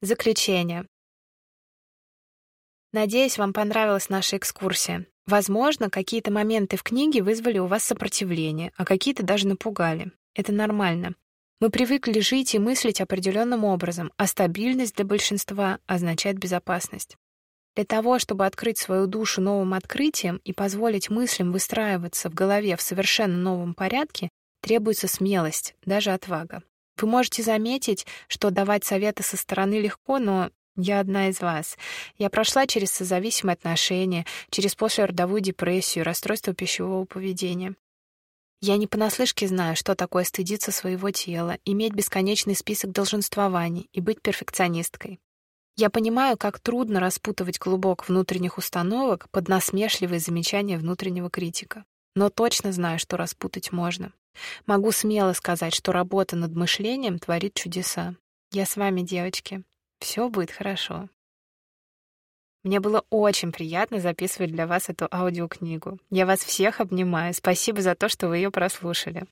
Заключение. Надеюсь, вам понравилась наша экскурсия. Возможно, какие-то моменты в книге вызвали у вас сопротивление, а какие-то даже напугали. Это нормально. Мы привыкли жить и мыслить определенным образом, а стабильность для большинства означает безопасность. Для того, чтобы открыть свою душу новым открытием и позволить мыслям выстраиваться в голове в совершенно новом порядке, требуется смелость, даже отвага. Вы можете заметить, что давать советы со стороны легко, но я одна из вас. Я прошла через созависимые отношения, через послеродовую депрессию, расстройство пищевого поведения. Я не понаслышке знаю, что такое стыдиться своего тела, иметь бесконечный список долженствований и быть перфекционисткой. Я понимаю, как трудно распутывать клубок внутренних установок под насмешливые замечания внутреннего критика. Но точно знаю, что распутать можно. Могу смело сказать, что работа над мышлением творит чудеса. Я с вами, девочки. Все будет хорошо. Мне было очень приятно записывать для вас эту аудиокнигу. Я вас всех обнимаю. Спасибо за то, что вы ее прослушали.